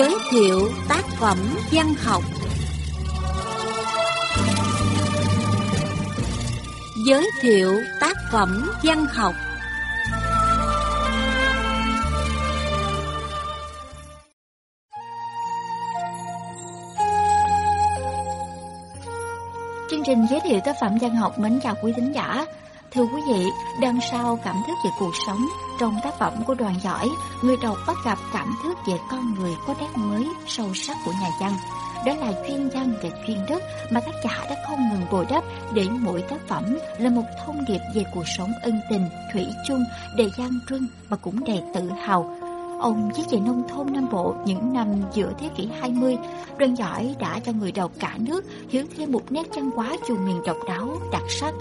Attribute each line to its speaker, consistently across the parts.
Speaker 1: Giới thiệu tác phẩm văn học Giới thiệu tác phẩm văn học
Speaker 2: Chương trình giới thiệu tác phẩm văn học mến chào quý thính giả. Thưa quý vị, đằng sau cảm thức về cuộc sống, trong tác phẩm của đoàn giỏi, người đọc bắt gặp cảm thức về con người có nét mới, sâu sắc của nhà văn. Đó là chuyên văn về chuyên đất mà tác giả đã không ngừng bồi đắp để mỗi tác phẩm là một thông điệp về cuộc sống ân tình, thủy chung, đầy gian trưng mà cũng đầy tự hào. Ông viết về nông thôn Nam Bộ những năm giữa thế kỷ 20, đoàn giỏi đã cho người đọc cả nước hiểu thêm một nét văn hóa vùng miền độc đáo, đặc sắc.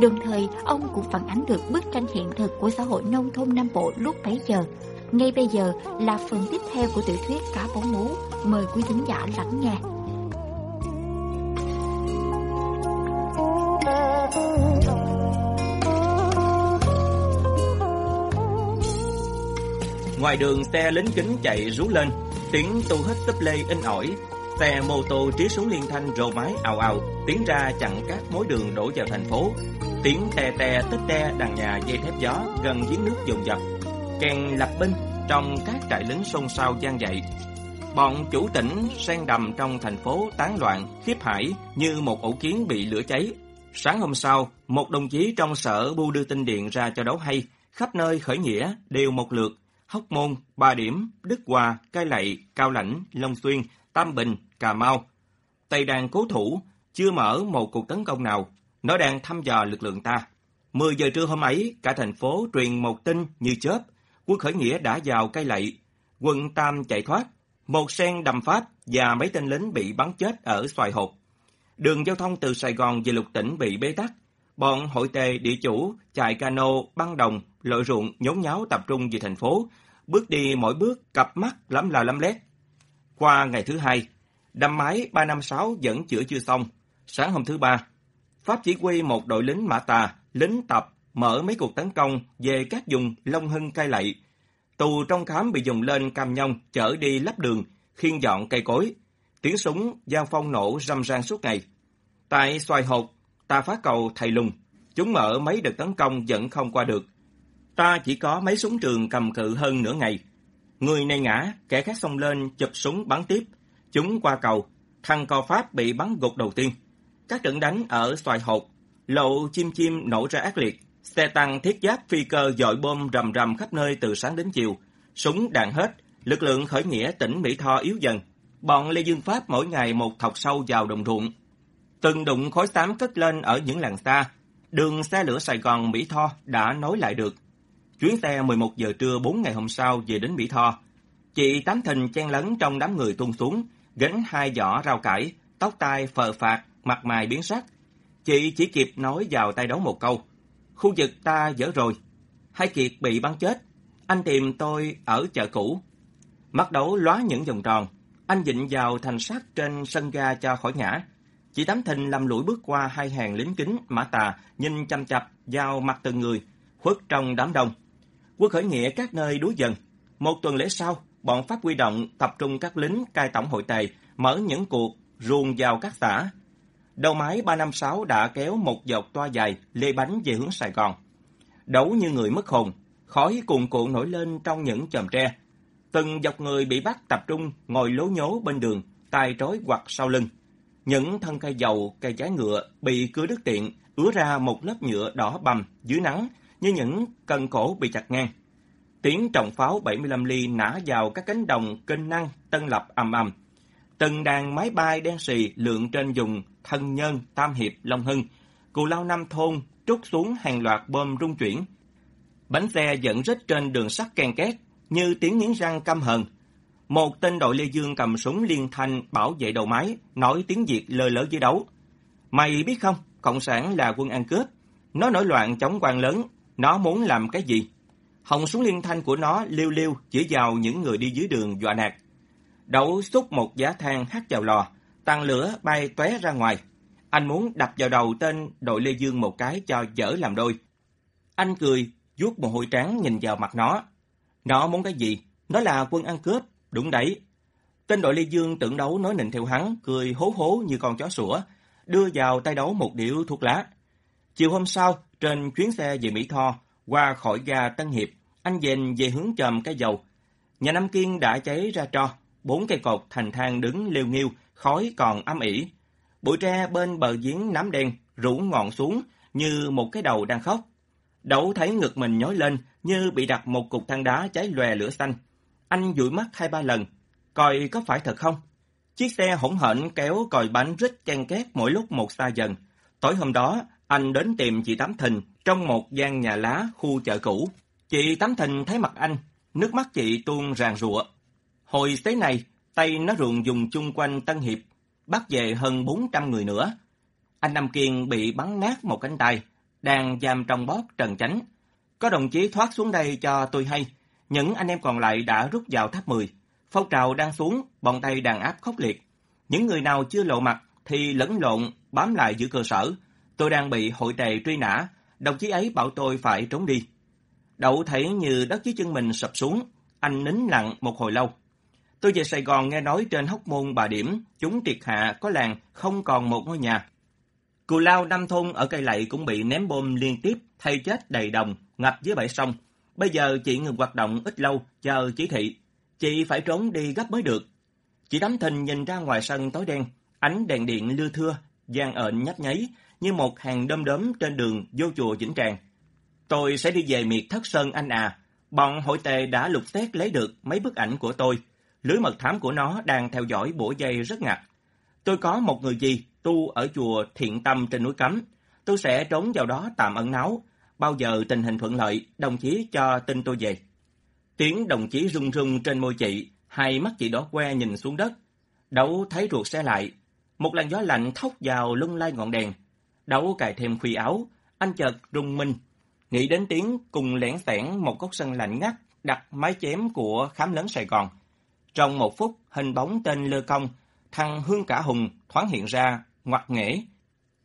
Speaker 2: Đồng thời, ông cũng phản ánh được bức tranh hiện thực của xã hội nông thôn Nam Bộ lúc bấy giờ. Ngay bây giờ là phần tiếp theo của tiểu thuyết Cá bóng mú. Mời quý thính giả lắng nghe.
Speaker 3: Ngoài đường xe lính kính chạy rú lên, tiếng tu hết tấp lê in ỏi. Xe mô tô trí súng liên thanh rồ mái ào ào, tiến ra chặn các mối đường đổ vào thành phố. Tiếng tè tè tích te đàn nhà dây thép gió gần giếng nước dồn dập. Kèn lập binh trong các trại lính xôn xao gian dậy. Bọn chủ tỉnh sen đầm trong thành phố tán loạn, khiếp hải như một ổ kiến bị lửa cháy. Sáng hôm sau, một đồng chí trong sở bu đưa tin điện ra cho đấu hay, khắp nơi khởi nghĩa đều một lượt, Hóc Môn, Ba Điểm, Đức Hòa, Cai Lậy, Cao Lãnh, Long Xuyên, Tam Bình, Cà Mau. Tây đang cố thủ, chưa mở một cuộc tấn công nào, nó đang thăm dò lực lượng ta. 10 giờ trưa hôm ấy, cả thành phố truyền một tin như chớp, quân khởi nghĩa đã vào cây Lậy, quân Tam chạy thoát, một sen đầm Pháp và mấy tên lính bị bắn chết ở xoài hộp. Đường giao thông từ Sài Gòn về lục tỉnh bị bế tắc. Bọn hội tề địa chủ, chạy cano, băng đồng, lội ruộng nhốn nháo tập trung về thành phố, bước đi mỗi bước cặp mắt lắm là lắm lét. Qua ngày thứ hai, đâm máy 356 vẫn chữa chưa xong. Sáng hôm thứ ba, Pháp chỉ huy một đội lính mã tà, lính tập, mở mấy cuộc tấn công về các vùng Long Hưng cai lậy. Tù trong khám bị dùng lên cam nhông chở đi lắp đường, khiên dọn cây cối. Tiếng súng, giao phong nổ râm ran suốt ngày. Tại xoài hột, ta phá cầu thầy lùng. Chúng mở mấy đợt tấn công vẫn không qua được. Ta chỉ có mấy súng trường cầm cự hơn nửa ngày. Người này ngã, kẻ khác xông lên chụp súng bắn tiếp. Chúng qua cầu, thằng cò Pháp bị bắn gục đầu tiên. Các trận đánh ở xoài hột, lộ chim chim nổ ra ác liệt. Xe tăng thiết giáp phi cơ dội bom rầm rầm khắp nơi từ sáng đến chiều. Súng đạn hết, lực lượng khởi nghĩa tỉnh Mỹ Tho yếu dần. Bọn Lê Dương Pháp mỗi ngày một thọc sâu vào đồng ruộng. Từng đụng khói xám cất lên ở những làng xa. Đường xe lửa Sài Gòn Mỹ Tho đã nối lại được. Chuyến xe 11 giờ trưa 4 ngày hôm sau về đến Mỹ Tho. Chị Tám Thình chen lấn trong đám người tuôn xuống, gánh hai giỏ rau cải, tóc tai phờ phạt, mặt mày biến sắc. Chị chỉ kịp nói vào tay đấu một câu. Khu vực ta dở rồi. Hai Kiệt bị bắn chết. Anh tìm tôi ở chợ cũ. Mắt đấu lóa những vòng tròn. Anh dịnh vào thành sắt trên sân ga cho khỏi ngã. Chị Tám Thình lầm lũi bước qua hai hàng lính kính, mã tà, nhìn chăm chập vào mặt từng người, khuất trong đám đông. Quân khởi nghĩa các nơi đuối dần. Một tuần lễ sau, bọn Pháp quy động tập trung các lính cai tổng hội tề, mở những cuộc ruồng vào các xã. Đầu máy 356 đã kéo một dọc toa dài, lê bánh về hướng Sài Gòn. Đấu như người mất hồn, khói cuồn cuộn nổi lên trong những chòm tre. Từng dọc người bị bắt tập trung ngồi lố nhố bên đường, tay trói quặt sau lưng. Những thân cây dầu, cây trái ngựa bị cưa đứt tiện, ứa ra một lớp nhựa đỏ bầm dưới nắng như những cần cổ bị chặt ngang. Tiếng trọng pháo 75 ly nã vào các cánh đồng kênh năng tân lập ầm ầm. Từng đàn máy bay đen xì lượn trên vùng Thân Nhân, Tam Hiệp, Long Hưng, Cù Lao Nam Thôn trút xuống hàng loạt bom rung chuyển. Bánh xe dẫn rít trên đường sắt ken két, như tiếng nghiến răng căm hờn. Một tên đội Lê Dương cầm súng liên thanh bảo vệ đầu máy, nói tiếng Việt lơ lỡ dưới đấu. Mày biết không, Cộng sản là quân ăn cướp. Nó nổi loạn chống quan lớn, nó muốn làm cái gì? Hồng súng liên thanh của nó liêu liêu chỉ vào những người đi dưới đường dọa nạt. Đậu xúc một giá than hắt vào lò, tàn lửa bay tóe ra ngoài. Anh muốn đập vào đầu tên đội Lê Dương một cái cho dở làm đôi. Anh cười, vuốt mồ hôi trắng nhìn vào mặt nó. Nó muốn cái gì? Nó là quân ăn cướp, đúng đấy. Tên đội Lê Dương tưởng đấu nói nịnh theo hắn, cười hố hố như con chó sủa, đưa vào tay đấu một điếu thuốc lá. Chiều hôm sau, trên chuyến xe về Mỹ Tho, qua khỏi ga Tân Hiệp, anh dền về hướng chòm cái dầu. Nhà Nam Kiên đã cháy ra tro, bốn cây cột thành thang đứng liêu nghiêu, khói còn âm ỉ. Bụi tre bên bờ giếng nám đen, rủ ngọn xuống như một cái đầu đang khóc. Đậu thấy ngực mình nhói lên như bị đặt một cục than đá cháy lòe lửa xanh. Anh dụi mắt hai ba lần, coi có phải thật không? Chiếc xe hỗn hển kéo còi bánh rít ken két mỗi lúc một xa dần. Tối hôm đó, anh đến tìm chị Tám Thình trong một gian nhà lá khu chợ cũ. Chị Tám Thình thấy mặt anh, nước mắt chị tuôn ràng rụa. Hồi xế này, tay nó ruộng dùng chung quanh Tân Hiệp, bắt về hơn 400 người nữa. Anh Nam Kiên bị bắn nát một cánh tay, đang giam trong bóp trần chánh. Có đồng chí thoát xuống đây cho tôi hay, những anh em còn lại đã rút vào tháp 10. Phong trào đang xuống, bọn tay đàn áp khốc liệt. Những người nào chưa lộ mặt thì lẫn lộn, bám lại giữ cơ sở. Tôi đang bị hội tề truy nã, đồng chí ấy bảo tôi phải trốn đi. Đậu thấy như đất dưới chân mình sập xuống, anh nín lặng một hồi lâu. Tôi về Sài Gòn nghe nói trên hóc môn bà điểm, chúng triệt hạ có làng không còn một ngôi nhà. Cù lao năm thôn ở cây lậy cũng bị ném bom liên tiếp, thay chết đầy đồng, ngập dưới bãi sông. Bây giờ chị ngừng hoạt động ít lâu, chờ chỉ thị. Chị phải trốn đi gấp mới được. Chị Đắm Thình nhìn ra ngoài sân tối đen, ánh đèn điện lưa thưa, gian ợn nhấp nháy, như một hàng đom đóm trên đường vô chùa Vĩnh Tràng. Tôi sẽ đi về miệt thất sơn anh à. Bọn hội tề đã lục tét lấy được mấy bức ảnh của tôi. Lưới mật thám của nó đang theo dõi bộ dây rất ngặt. Tôi có một người gì tu ở chùa Thiện Tâm trên núi Cấm. Tôi sẽ trốn vào đó tạm ẩn náu. Bao giờ tình hình thuận lợi, đồng chí cho tin tôi về. Tiếng đồng chí rung rung trên môi chị, hai mắt chị đỏ que nhìn xuống đất. đấu thấy ruột xe lại. Một làn gió lạnh thốc vào lung lai ngọn đèn. đấu cài thêm khuy áo. Anh chợt rung minh. Nghĩ đến tiếng cùng lẻn tẻn một góc sân lạnh ngắt đặt mái chém của khám lớn Sài Gòn. Trong một phút, hình bóng tên Lơ Công, thằng Hương Cả Hùng thoáng hiện ra, ngoặt nghễ.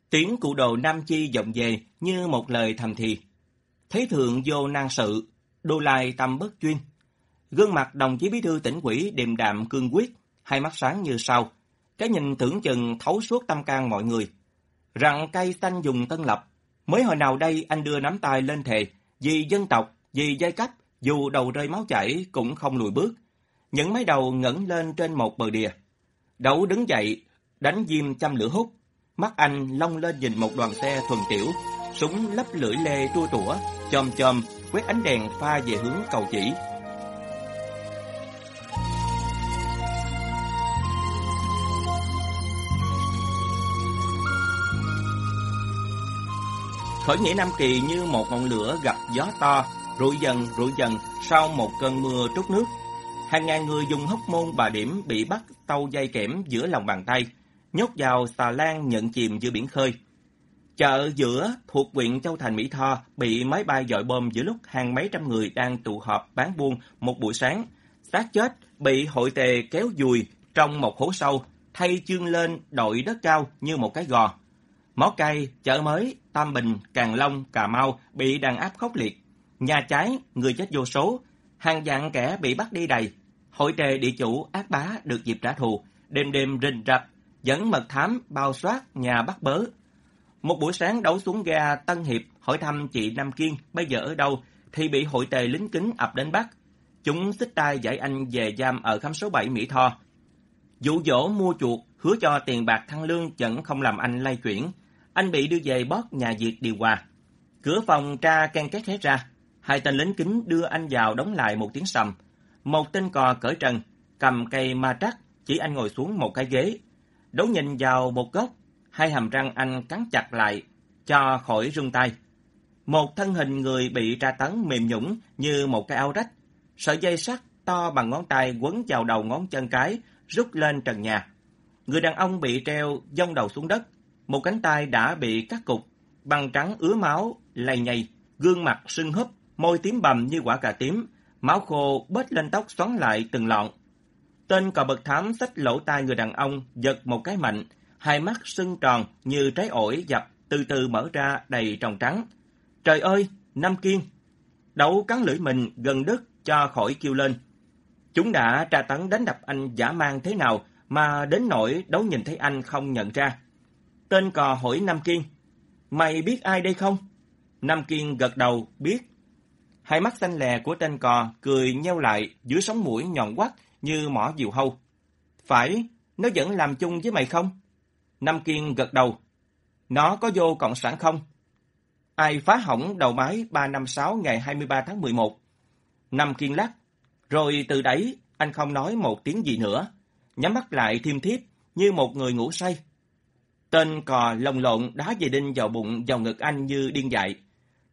Speaker 3: Tiếng cụ đồ Nam Chi vọng về như một lời thầm thì. Thế thượng vô năng sự, đô lai tâm bất chuyên. Gương mặt đồng chí bí thư tỉnh quỹ điềm đạm cương quyết, hai mắt sáng như sao. Cái nhìn tưởng chừng thấu suốt tâm can mọi người. Rằng cây xanh dùng tân lập, mới hồi nào đây anh đưa nắm tay lên thề, vì dân tộc, vì giai cấp, dù đầu rơi máu chảy cũng không lùi bước. Những mái đầu ngẩng lên trên một bờ đìa. Đấu đứng dậy, đánh diêm chăm lửa hút. Mắt anh long lên nhìn một đoàn xe thuần tiểu, súng lấp lưỡi lê tua tủa, chòm chòm, quét ánh đèn pha về hướng cầu chỉ. Khởi nghĩa Nam Kỳ như một ngọn lửa gặp gió to, rụi dần rụi dần sau một cơn mưa trút nước. Hàng ngàn người dùng hóc môn bà điểm bị bắt tâu dây kẽm giữa lòng bàn tay, nhốt vào xà lan nhận chìm giữa biển khơi. Chợ giữa thuộc huyện Châu Thành Mỹ Tho bị máy bay dội bom giữa lúc hàng mấy trăm người đang tụ họp bán buôn một buổi sáng. xác chết bị hội tề kéo dùi trong một hố sâu, thay chương lên đội đất cao như một cái gò. Mó cây, chợ mới, Tam Bình, Càng Long, Cà Mau bị đàn áp khốc liệt. Nhà cháy, người chết vô số, hàng vạn kẻ bị bắt đi đầy. Hội tề địa chủ ác bá được dịp trả thù, đêm đêm rình rập, dẫn mật thám bao soát nhà bắt bớ. Một buổi sáng đấu xuống ga Tân Hiệp hỏi thăm chị Nam Kiên bây giờ ở đâu thì bị hội tề lính kính ập đến bắt. Chúng xích tay giải anh về giam ở khám số 7 Mỹ Tho. Dụ dỗ mua chuột, hứa cho tiền bạc thăng lương vẫn không làm anh lay chuyển. Anh bị đưa về bót nhà diệt điều hòa. Cửa phòng tra can két hé ra. Hai tên lính kính đưa anh vào đóng lại một tiếng sầm. Một tên cò cởi trần, cầm cây ma trắc, chỉ anh ngồi xuống một cái ghế. Đấu nhìn vào một góc, hai hàm răng anh cắn chặt lại, cho khỏi rung tay. Một thân hình người bị tra tấn mềm nhũng như một cái áo rách. Sợi dây sắt to bằng ngón tay quấn vào đầu ngón chân cái, rút lên trần nhà. Người đàn ông bị treo dông đầu xuống đất, một cánh tay đã bị cắt cục, băng trắng ứa máu, lầy nhầy, gương mặt sưng húp, môi tím bầm như quả cà tím, máu khô bết lên tóc xoắn lại từng lọn. Tên cò bậc thám xách lỗ tai người đàn ông, giật một cái mạnh, hai mắt sưng tròn như trái ổi dập, từ từ mở ra đầy tròng trắng. Trời ơi, Nam Kiên! đấu cắn lưỡi mình gần đứt cho khỏi kêu lên. Chúng đã tra tấn đánh đập anh giả mang thế nào mà đến nỗi đấu nhìn thấy anh không nhận ra. Tên cò hỏi Nam Kiên, mày biết ai đây không? Nam Kiên gật đầu, biết. Hai mắt xanh lè của tên cò cười nheo lại dưới sống mũi nhọn quắt như mỏ diều hâu. Phải, nó vẫn làm chung với mày không? Nam Kiên gật đầu. Nó có vô Cộng sản không? Ai phá hỏng đầu máy 356 ngày 23 tháng 11? Nam Kiên lắc. Rồi từ đấy, anh không nói một tiếng gì nữa. Nhắm mắt lại thiêm thiếp như một người ngủ say. Tên cò lồng lộn đá dây đinh vào bụng vào ngực anh như điên dại.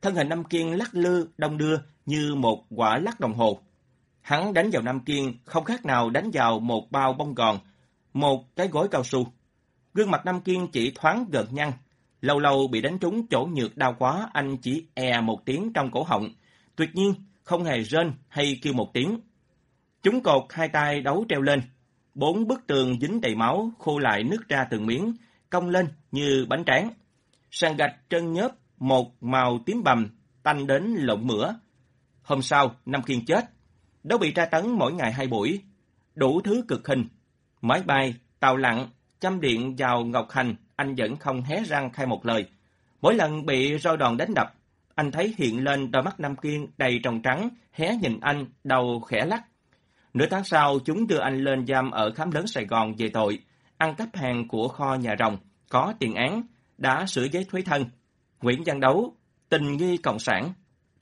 Speaker 3: Thân hình Nam Kiên lắc lư, đông đưa như một quả lắc đồng hồ. Hắn đánh vào Nam Kiên không khác nào đánh vào một bao bông gòn, một cái gối cao su. Gương mặt Nam Kiên chỉ thoáng gợn nhăn. Lâu lâu bị đánh trúng chỗ nhược đau quá, anh chỉ e một tiếng trong cổ họng. Tuyệt nhiên, không hề rên hay kêu một tiếng. Chúng cột hai tay đấu treo lên. Bốn bức tường dính đầy máu, khô lại nứt ra từng miếng, cong lên như bánh tráng. Sàn gạch trơn nhớp, một màu tím bầm, tanh đến lộn mửa. Hôm sau, Nam Kiên chết. Đấu bị tra tấn mỗi ngày hai buổi. Đủ thứ cực hình. Máy bay, tàu lặn, châm điện vào Ngọc Hành, anh vẫn không hé răng khai một lời. Mỗi lần bị roi đòn đánh đập, anh thấy hiện lên đôi mắt Nam Kiên đầy tròng trắng, hé nhìn anh, đầu khẽ lắc. Nửa tháng sau, chúng đưa anh lên giam ở khám lớn Sài Gòn về tội, ăn cắp hàng của kho nhà rồng, có tiền án, đã sửa giấy thuế thân. Nguyễn Văn Đấu, tình nghi Cộng sản.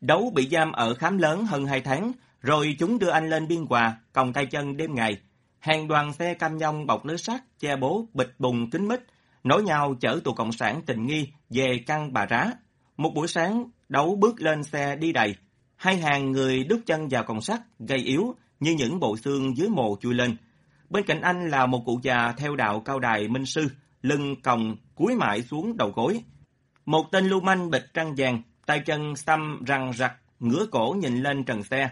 Speaker 3: Đấu bị giam ở khám lớn hơn 2 tháng, rồi chúng đưa anh lên biên hòa, còng tay chân đêm ngày. Hàng đoàn xe cam nhông bọc lưới sắt, che bố, bịch bùng kính mít, nối nhau chở tù Cộng sản tình nghi về căn bà rá. Một buổi sáng, đấu bước lên xe đi đầy. Hai hàng người đút chân vào còng sắt, gây yếu, như những bộ xương dưới mồ chui lên. Bên cạnh anh là một cụ già theo đạo cao đài minh sư, lưng còng cúi mãi xuống đầu gối. Một tên lưu manh bịch trăng vàng, tay chân xăm răng rặc, ngửa cổ nhìn lên trần xe.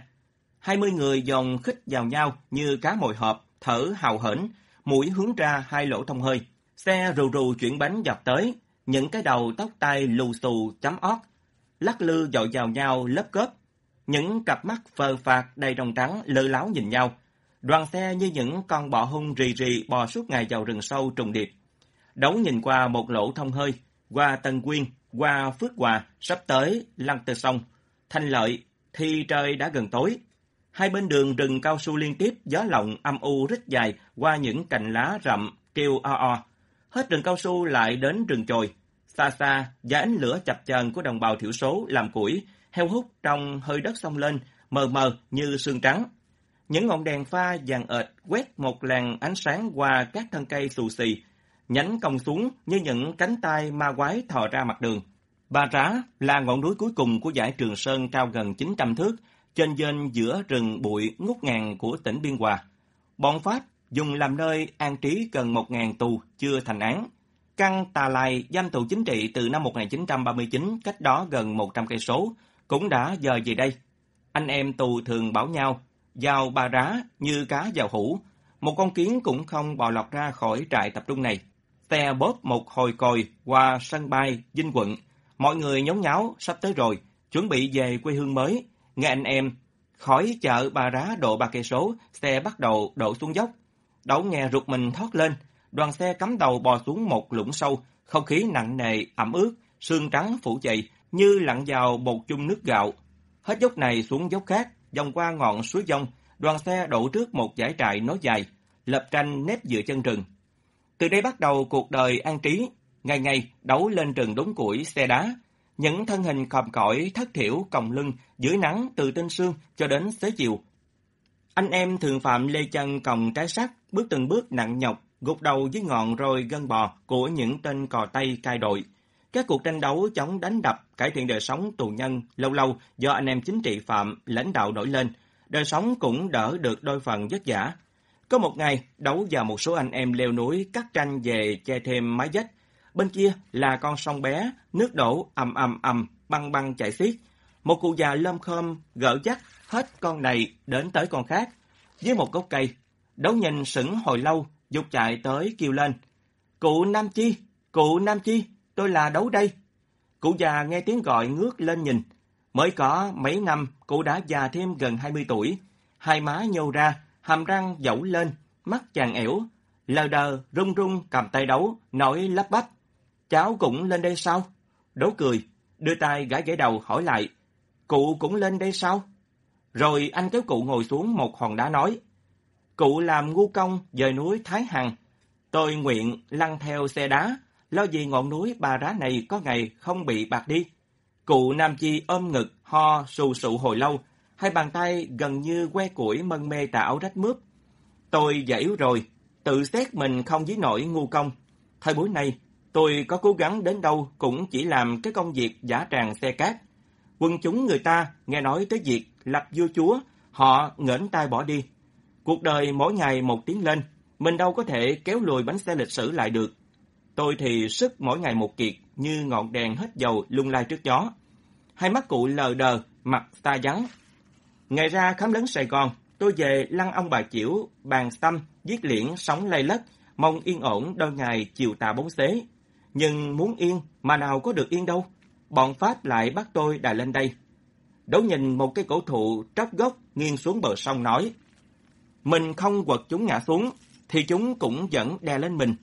Speaker 3: Hai mươi người dòng khích vào nhau như cá mồi hộp, thở hào hển, mũi hướng ra hai lỗ thông hơi. Xe rù rù chuyển bánh dọc tới, những cái đầu tóc tai lù xù chấm ót, lắc lư dội vào nhau lớp cớp. Những cặp mắt phờ phạt đầy đồng trắng lơ láo nhìn nhau. Đoàn xe như những con bọ hung rì rì bò suốt ngày vào rừng sâu trùng điệp. Đấu nhìn qua một lỗ thông hơi, qua Tân Quyên, qua Phước Hòa, sắp tới Lăng từ Sông. Thanh lợi, thì trời đã gần tối. Hai bên đường rừng cao su liên tiếp, gió lộng âm u rít dài qua những cành lá rậm, kêu o o. Hết rừng cao su lại đến rừng chồi. Xa xa, giá ánh lửa chập chờn của đồng bào thiểu số làm củi, heo hút trong hơi đất sông lên, mờ mờ như sương trắng. Những ngọn đèn pha vàng ệt quét một làn ánh sáng qua các thân cây xù xì, nhánh cong xuống như những cánh tay ma quái thò ra mặt đường. Ba Rá là ngọn núi cuối cùng của dãy Trường Sơn cao gần 900 thước, trên dên giữa rừng bụi ngút ngàn của tỉnh Biên Hòa. Bọn Pháp dùng làm nơi an trí gần 1.000 tù chưa thành án. Căn Tà Lai giam tù chính trị từ năm 1939 cách đó gần 100 cây số cũng đã giờ về đây. Anh em tù thường bảo nhau vào bà Rá như cá vào hũ, một con kiến cũng không bò lọt ra khỏi trại tập trung này. Xe bóp một hồi còi qua sân bay Vinh Quận. Mọi người nhốn nháo, sắp tới rồi, chuẩn bị về quê hương mới. Nghe anh em, khỏi chợ bà rá độ ba cây số, xe bắt đầu đổ xuống dốc. Đậu nghe rụt mình thoát lên, đoàn xe cắm đầu bò xuống một lũng sâu, không khí nặng nề, ẩm ướt, sương trắng phủ dậy như lặn vào một chung nước gạo. Hết dốc này xuống dốc khác, vòng qua ngọn suối dông, đoàn xe đổ trước một giải trại nối dài, lập tranh nếp giữa chân rừng. Từ đây bắt đầu cuộc đời an trí, ngày ngày đấu lên rừng đốn củi xe đá, những thân hình còm cõi thất thiểu còng lưng dưới nắng từ tinh sương cho đến xế chiều. Anh em thường phạm lê chân còng trái sắt, bước từng bước nặng nhọc, gục đầu dưới ngọn rồi gân bò của những tên cò tay cai đội. Các cuộc tranh đấu chống đánh đập, cải thiện đời sống tù nhân lâu lâu do anh em chính trị phạm, lãnh đạo nổi lên, đời sống cũng đỡ được đôi phần vất vả. Có một ngày, đấu và một số anh em leo núi cắt tranh về che thêm mái vách. Bên kia là con sông bé, nước đổ ầm ầm ầm, băng băng chảy xiết. Một cụ già lâm khom gỡ dắt hết con này đến tới con khác. Dưới một gốc cây, đấu nhìn sững hồi lâu, dục chạy tới kêu lên. Cụ Nam Chi, cụ Nam Chi, tôi là đấu đây. Cụ già nghe tiếng gọi ngước lên nhìn. Mới có mấy năm, cụ đã già thêm gần 20 tuổi. Hai má nhô ra, hàm răng dẫu lên, mắt chàng ẻo, lờ đờ, rung rung cầm tay đấu, nói lắp bắp. Cháu cũng lên đây sao? Đấu cười, đưa tay gãi gãi đầu hỏi lại. Cụ cũng lên đây sao? Rồi anh kéo cụ ngồi xuống một hòn đá nói. Cụ làm ngu công dời núi Thái Hằng. Tôi nguyện lăn theo xe đá, lo gì ngọn núi bà rá này có ngày không bị bạc đi. Cụ Nam Chi ôm ngực, ho, sù sụ hồi lâu, hai bàn tay gần như que củi mân mê tà áo rách mướp. Tôi già yếu rồi, tự xét mình không dí nổi ngu công. Thời buổi này, tôi có cố gắng đến đâu cũng chỉ làm cái công việc giả tràng xe cát. Quân chúng người ta nghe nói tới việc lập vua chúa, họ ngẩng tay bỏ đi. Cuộc đời mỗi ngày một tiếng lên, mình đâu có thể kéo lùi bánh xe lịch sử lại được. Tôi thì sức mỗi ngày một kiệt như ngọn đèn hết dầu lung lay trước gió. Hai mắt cụ lờ đờ, mặt ta vắng. Ngày ra khám lớn Sài Gòn, tôi về lăng ông bà Chiểu, bàn tâm, giết liễn, sóng lay lất, mong yên ổn đôi ngày chiều tà bóng xế. Nhưng muốn yên mà nào có được yên đâu. Bọn Pháp lại bắt tôi đà lên đây. Đấu nhìn một cây cổ thụ tróc gốc nghiêng xuống bờ sông nói. Mình không quật chúng ngã xuống, thì chúng cũng vẫn đè lên mình.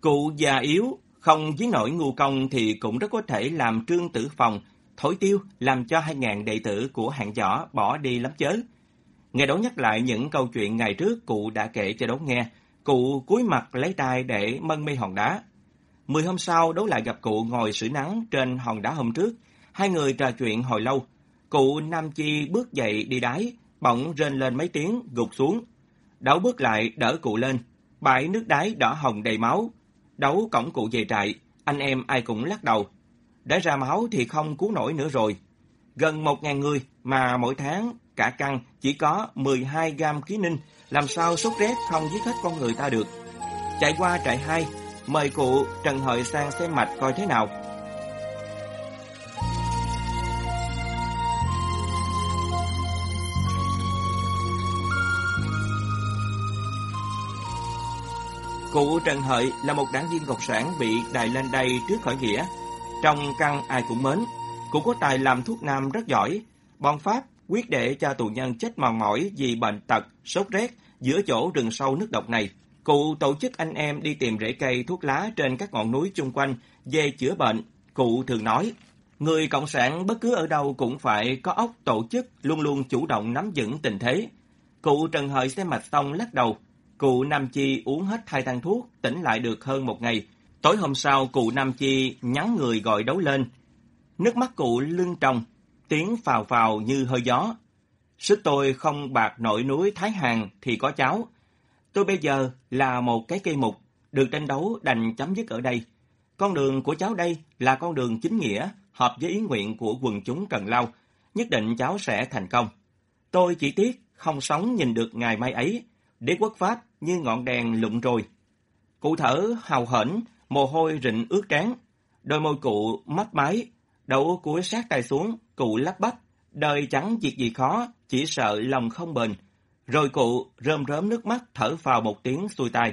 Speaker 3: Cụ già yếu, không với nổi ngu công thì cũng rất có thể làm trương tử phòng, thổi tiêu làm cho hai ngàn đệ tử của hạng võ bỏ đi lắm chớ. Nghe đấu nhắc lại những câu chuyện ngày trước cụ đã kể cho đấu nghe, cụ cúi mặt lấy tay để mân mê hòn đá. Mười hôm sau, đấu lại gặp cụ ngồi sưởi nắng trên hòn đá hôm trước. Hai người trò chuyện hồi lâu. Cụ Nam Chi bước dậy đi đáy, bỗng rên lên mấy tiếng, gục xuống. Đấu bước lại đỡ cụ lên. Bãi nước đáy đỏ hồng đầy máu. Đấu cổng cụ về trại, anh em ai cũng lắc đầu. đã ra máu thì không cứu nổi nữa rồi. Gần một ngàn người mà mỗi tháng cả căn chỉ có 12 gam khí ninh, làm sao sốt rét không giết hết con người ta được. Chạy qua trại 2, mời cụ Trần Hợi sang xem mạch coi thế nào. Cụ Trần Hợi là một đảng viên Cộng sản bị đài lên đây trước khởi nghĩa. Trong căn ai cũng mến, cụ có tài làm thuốc nam rất giỏi. Bọn Pháp quyết để cho tù nhân chết mòn mỏi vì bệnh tật, sốt rét giữa chỗ rừng sâu nước độc này. Cụ tổ chức anh em đi tìm rễ cây thuốc lá trên các ngọn núi chung quanh về chữa bệnh. Cụ thường nói, người Cộng sản bất cứ ở đâu cũng phải có óc tổ chức, luôn luôn chủ động nắm vững tình thế. Cụ Trần Hợi xem mạch xong lắc đầu. Cụ Nam Chi uống hết hai thang thuốc, tỉnh lại được hơn một ngày. Tối hôm sau, cụ Nam Chi nhắn người gọi đấu lên. Nước mắt cụ lưng tròng, tiếng phào phào như hơi gió. Sức tôi không bạc nổi núi Thái Hàn thì có cháu. Tôi bây giờ là một cái cây mục, được tranh đấu đành chấm dứt ở đây. Con đường của cháu đây là con đường chính nghĩa, hợp với ý nguyện của quần chúng Cần Lao. Nhất định cháu sẽ thành công. Tôi chỉ tiếc không sống nhìn được ngày mai ấy. Đế quốc Pháp như ngọn đèn lụng rồi. Cụ thở hào hển, mồ hôi rịn ướt trán. Đôi môi cụ mắt máy, đầu cúi sát tay xuống, cụ lắp bắp. Đời chẳng việc gì khó, chỉ sợ lòng không bền. Rồi cụ rơm rớm nước mắt thở vào một tiếng xuôi tai.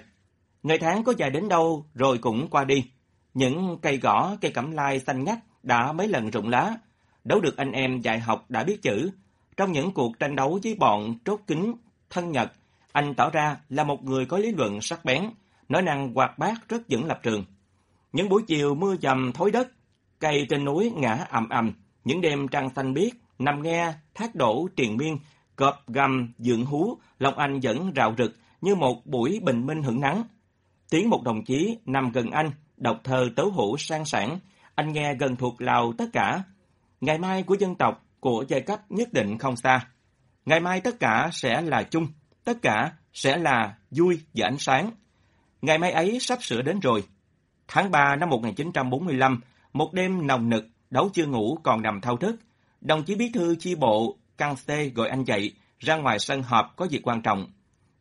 Speaker 3: Ngày tháng có dài đến đâu rồi cũng qua đi. Những cây gõ, cây cẩm lai xanh ngắt đã mấy lần rụng lá. Đấu được anh em dạy học đã biết chữ. Trong những cuộc tranh đấu với bọn trốt kính, thân nhật, anh tỏ ra là một người có lý luận sắc bén, nói năng hoạt bát rất vững lập trường. Những buổi chiều mưa dầm thối đất, cây trên núi ngã ầm ầm, những đêm trăng xanh biếc, nằm nghe thác đổ triền miên, cọp gầm dựng hú, lòng anh vẫn rạo rực như một buổi bình minh hưởng nắng. Tiếng một đồng chí nằm gần anh, đọc thơ tấu hữu sang sản, anh nghe gần thuộc lào tất cả. Ngày mai của dân tộc, của giai cấp nhất định không xa. Ngày mai tất cả sẽ là chung, tất cả sẽ là vui và ánh sáng. Ngày mai ấy sắp sửa đến rồi. Tháng 3 năm 1945, một đêm nồng nực, đấu chưa ngủ còn nằm thao thức. Đồng chí bí thư chi bộ Căng Xê gọi anh dậy, ra ngoài sân họp có việc quan trọng.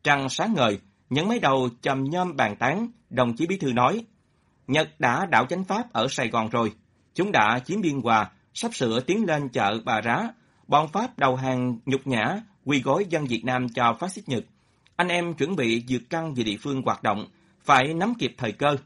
Speaker 3: Trăng sáng ngời, những mấy đầu chầm nhôm bàn tán, đồng chí bí thư nói. Nhật đã đảo chánh Pháp ở Sài Gòn rồi. Chúng đã chiếm biên hòa, sắp sửa tiến lên chợ Bà Rá. Bọn Pháp đầu hàng nhục nhã, quy gối dân Việt Nam cho phát xít Nhật. Anh em chuẩn bị dược căng về địa phương hoạt động, phải nắm kịp thời cơ.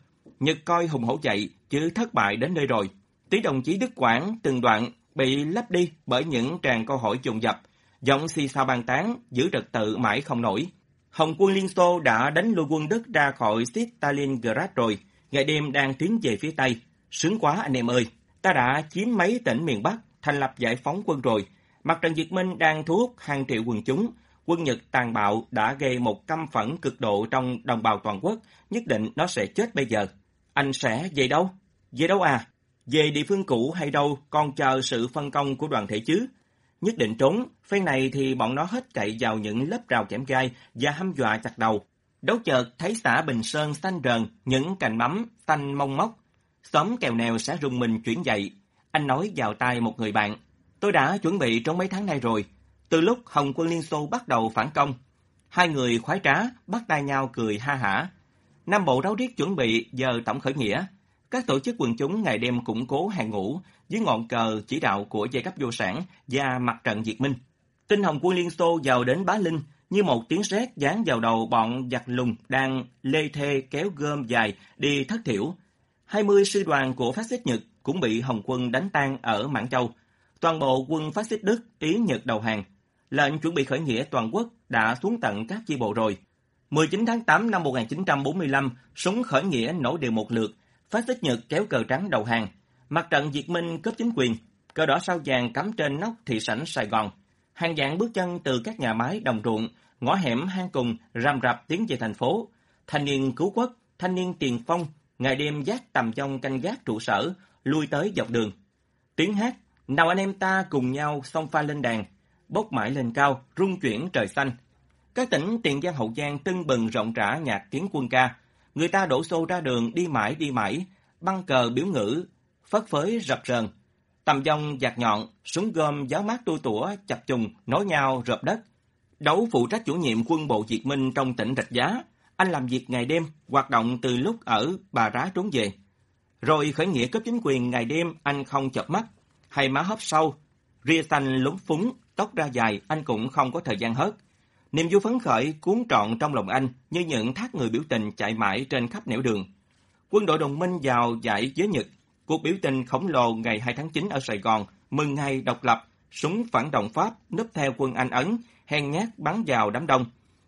Speaker 3: Nhật coi hùng hổ chạy, chứ thất bại đến nơi rồi. Tí đồng chí Đức Quảng từng đoạn bị lấp đi bởi những tràng câu hỏi trùng dập, giọng xì xào bàn tán, giữ trật tự mãi không nổi. Hồng quân Liên Xô đã đánh lui quân Đức ra khỏi Stalingrad rồi, ngày đêm đang tiến về phía Tây. Sướng quá anh em ơi, ta đã chiếm mấy tỉnh miền Bắc, thành lập giải phóng quân rồi. Mặt trận Việt Minh đang thu hút hàng triệu quần chúng. Quân Nhật tàn bạo đã gây một căm phẫn cực độ trong đồng bào toàn quốc, nhất định nó sẽ chết bây giờ. Anh sẽ về đâu? Về đâu à? Về địa phương cũ hay đâu, còn chờ sự phân công của đoàn thể chứ? Nhất định trốn, phen này thì bọn nó hết cậy vào những lớp rào kẽm gai và hăm dọa chặt đầu. Đấu chợt thấy xã Bình Sơn xanh rờn, những cành mắm xanh mông móc, Xóm kèo nèo sẽ rung mình chuyển dậy. Anh nói vào tai một người bạn. Tôi đã chuẩn bị trong mấy tháng nay rồi. Từ lúc Hồng quân Liên Xô bắt đầu phản công, hai người khoái trá, bắt tay nhau cười ha hả. Nam Bộ ráo riết chuẩn bị giờ tổng khởi nghĩa. Các tổ chức quần chúng ngày đêm củng cố hàng ngũ dưới ngọn cờ chỉ đạo của giai cấp vô sản và mặt trận Việt minh. Tinh Hồng quân Liên Xô vào đến Bá Linh như một tiếng sét giáng vào đầu bọn giặc lùng đang lê thê kéo gom dài đi thất thiểu. 20 sư đoàn của phát xít Nhật cũng bị Hồng quân đánh tan ở Mãn Châu. Toàn bộ quân phát xít Đức ý Nhật đầu hàng. Lệnh chuẩn bị khởi nghĩa toàn quốc đã xuống tận các chi bộ rồi. 19 tháng 8 năm 1945, súng khởi nghĩa nổ đều một lượt, phát xít Nhật kéo cờ trắng đầu hàng. Mặt trận diệt minh cấp chính quyền, cờ đỏ sao vàng cắm trên nóc thị sảnh Sài Gòn. Hàng dạng bước chân từ các nhà máy đồng ruộng, ngõ hẻm hang cùng rầm rập tiến về thành phố. Thanh niên cứu quốc, thanh niên tiền phong, ngày đêm giác tầm trong canh gác trụ sở, lui tới dọc đường. Tiếng hát, nào anh em ta cùng nhau xông pha lên đàn, bốc mãi lên cao, rung chuyển trời xanh. Các tỉnh Tiền Giang Hậu Giang tưng bừng rộng rã nhạc tiếng quân ca. Người ta đổ xô ra đường đi mãi đi mãi, băng cờ biểu ngữ, phất phới rập rờn. Tầm dông giạt nhọn, súng gom giáo mát tu tủa, chập trùng, nối nhau rợp đất. Đấu phụ trách chủ nhiệm quân bộ Việt Minh trong tỉnh Rạch Giá. Anh làm việc ngày đêm, hoạt động từ lúc ở Bà Rá trốn về. Rồi khởi nghĩa cấp chính quyền ngày đêm anh không chợp mắt, hay má hấp sâu, ria xanh lúng phúng, tóc ra dài anh cũng không có thời gian hớt. Niềm vui phấn khởi cuốn trọn trong lòng anh như những thác người biểu tình chạy mãi trên khắp nẻo đường. Quân đội đồng minh vào giải giới Nhật, cuộc biểu tình khổng lồ ngày 2 tháng 9 ở Sài Gòn, mừng ngày độc lập, súng phản động Pháp núp theo quân Anh Ấn, hèn nhát bắn vào đám đông.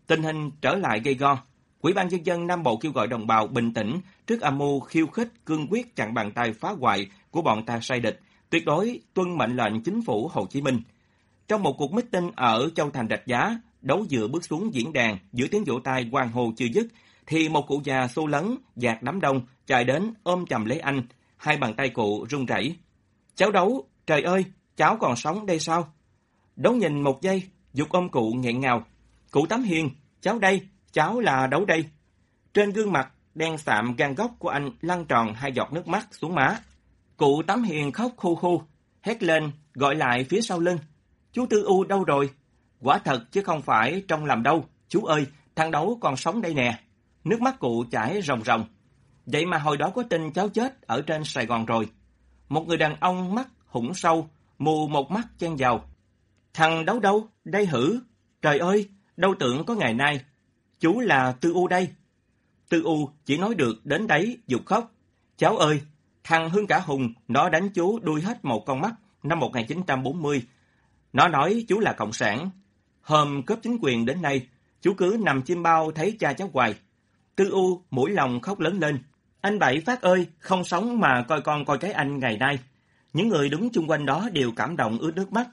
Speaker 3: Tình hình trở lại gây go. Quỹ ban nhân dân Nam Bộ kêu gọi đồng bào bình tĩnh trước âm mưu khiêu khích cương quyết chặn bàn tay phá hoại của bọn ta sai địch, tuyệt đối tuân mệnh lệnh chính phủ Hồ Chí Minh. Trong một cuộc meeting ở Châu Thành Rạch Giá, đấu dựa bước xuống diễn đàn giữa tiếng vỗ tay hoàng hồ chưa dứt, thì một cụ già xô lấn, dạt đám đông, chạy đến ôm chầm lấy anh, hai bàn tay cụ run rẩy. Cháu đấu, trời ơi, cháu còn sống đây sao? Đấu nhìn một giây, dục ôm cụ nghẹn ngào. Cụ Tám Hiền, cháu đây, cháu là đấu đây. Trên gương mặt đen sạm gan góc của anh lăn tròn hai giọt nước mắt xuống má. Cụ Tám Hiền khóc khu khu, hét lên, gọi lại phía sau lưng. Chú Tư U đâu rồi? Quả thật chứ không phải trong làm đâu. Chú ơi, thằng đấu còn sống đây nè. Nước mắt cụ chảy ròng ròng. Vậy mà hồi đó có tin cháu chết ở trên Sài Gòn rồi. Một người đàn ông mắt hủng sâu, mù một mắt chen vào. Thằng đấu đâu? Đây hử? Trời ơi, đâu tưởng có ngày nay. Chú là Tư U đây. Tư U chỉ nói được đến đấy dục khóc. Cháu ơi, thằng Hưng Cả Hùng nó đánh chú đuôi hết một con mắt năm 1940. Nó nói chú là Cộng sản. Hôm cướp chính quyền đến nay, chú cứ nằm chim bao thấy cha cháu hoài. Tư U mũi lòng khóc lớn lên. Anh Bảy Phát ơi, không sống mà coi con coi cái anh ngày nay. Những người đứng chung quanh đó đều cảm động ướt nước mắt.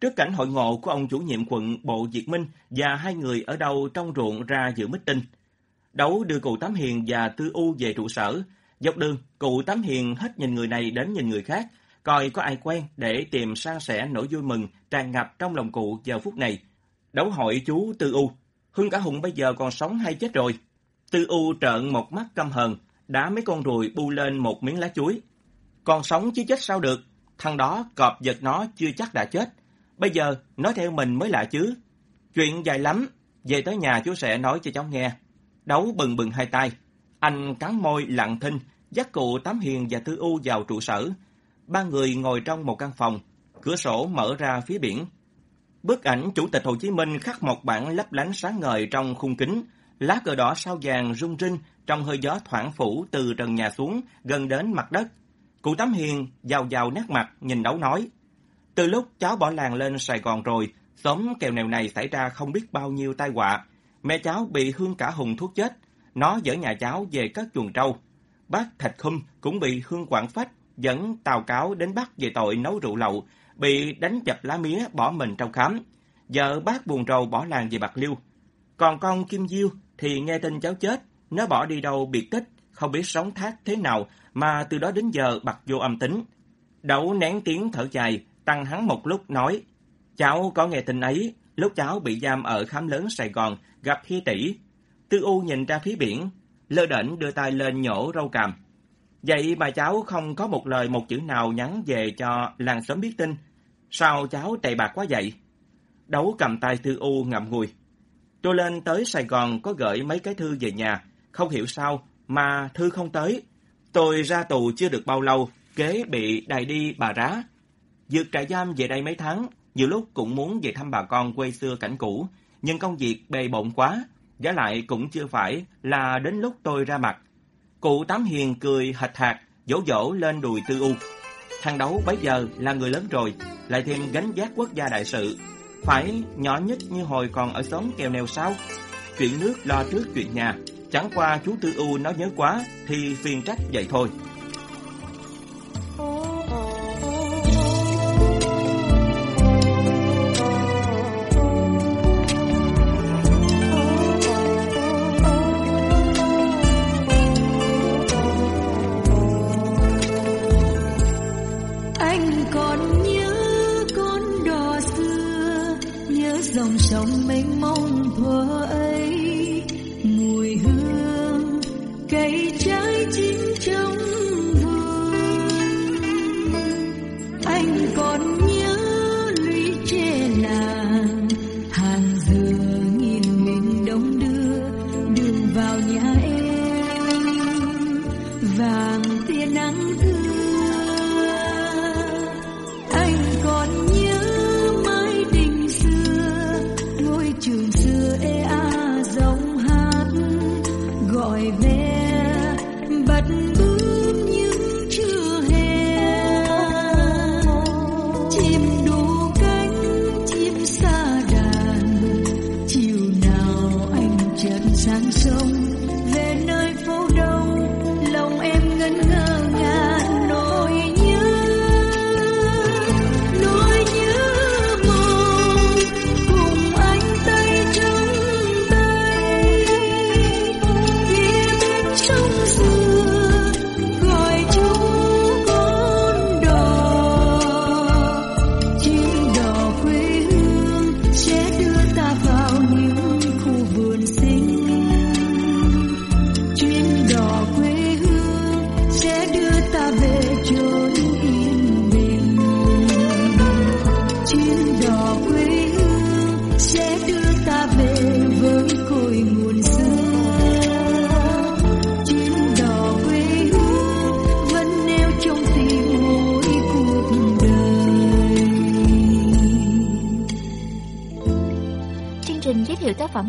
Speaker 3: Trước cảnh hội ngộ của ông chủ nhiệm quận Bộ Diệt Minh và hai người ở đâu trong ruộng ra dự mít tinh. Đấu đưa cụ Tám Hiền và Tư U về trụ sở. Dọc đường, cụ Tám Hiền hết nhìn người này đến nhìn người khác, coi có ai quen để tìm san sẻ nỗi vui mừng tràn ngập trong lòng cụ giờ phút này. Đấu hội chú Tư U, Hưng cả Hùng bây giờ còn sống hay chết rồi? Tư U trợn một mắt căm hờn, đá mấy con ruồi bu lên một miếng lá chuối. Còn sống chứ chết sao được, thằng đó cọp giật nó chưa chắc đã chết. Bây giờ nói theo mình mới lạ chứ. Chuyện dài lắm, về tới nhà chú sẽ nói cho cháu nghe. Đấu bừng bừng hai tay. Anh cắn môi lặng thinh, dắt cụ Tám Hiền và Tư U vào trụ sở. Ba người ngồi trong một căn phòng, cửa sổ mở ra phía biển. Bức ảnh Chủ tịch Hồ Chí Minh khắc một bản lấp lánh sáng ngời trong khung kính, lá cờ đỏ sao vàng rung rinh trong hơi gió thoảng phủ từ trần nhà xuống gần đến mặt đất. Cụ Tám Hiền giàu giàu nét mặt nhìn đấu nói. Từ lúc cháu bỏ làng lên Sài Gòn rồi, xóm kèo nèo này xảy ra không biết bao nhiêu tai họa.
Speaker 4: Mẹ cháu bị Hương Cả Hùng thuốc chết. Nó dỡ nhà cháu về các chuồng trâu. Bác Thạch Khum cũng bị Hương Quảng Phách dẫn tàu cáo đến bắt về tội nấu rượu lậu, bị đánh chập lá mía bỏ mình trong khám. Vợ bác buồn rầu bỏ làng về Bạc Liêu. Còn con Kim Diêu thì nghe tin cháu chết, nó bỏ đi đâu biệt tích, không biết sống thác thế nào mà từ đó đến giờ bật vô âm tính. Đậu nén tiếng thở dài, tăng hắn một lúc nói, cháu có nghe tin ấy, lúc cháu bị giam ở khám lớn Sài Gòn, gặp Hi tỷ. Tư U nhìn ra phía biển, lơ đễnh đưa tay lên nhổ râu cằm. Vậy mà cháu không có một lời một chữ nào nhắn về cho làng xóm biết tin. Sao cháu tệ bạc quá vậy? Đấu cầm tay Tư U ngậm ngùi. Tôi lên tới Sài Gòn có gửi mấy cái thư về nhà, không hiểu sao mà thư không tới. Tôi ra tù chưa được bao lâu, kế bị đày đi bà rá. Dược trại giam về đây mấy tháng, nhiều lúc cũng muốn về thăm bà con quê xưa cảnh cũ, nhưng công việc bề bộn quá, giá lại cũng chưa phải là đến lúc tôi ra mặt. Cụ Tám Hiền cười hạch hạt, dỗ dỗ lên đùi tư u. Thằng đấu bấy giờ là người lớn rồi, lại thêm gánh giác quốc gia đại sự. Phải nhỏ nhất như hồi còn ở xóm kèo nèo sao? Chuyện nước lo trước chuyện nhà, chẳng qua chú Tư U nó nhớ quá thì phiền trách vậy thôi.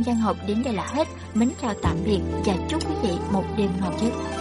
Speaker 2: Giang học đến đây là hết. Mến chào tạm biệt và chúc quý vị một đêm ngon giấc.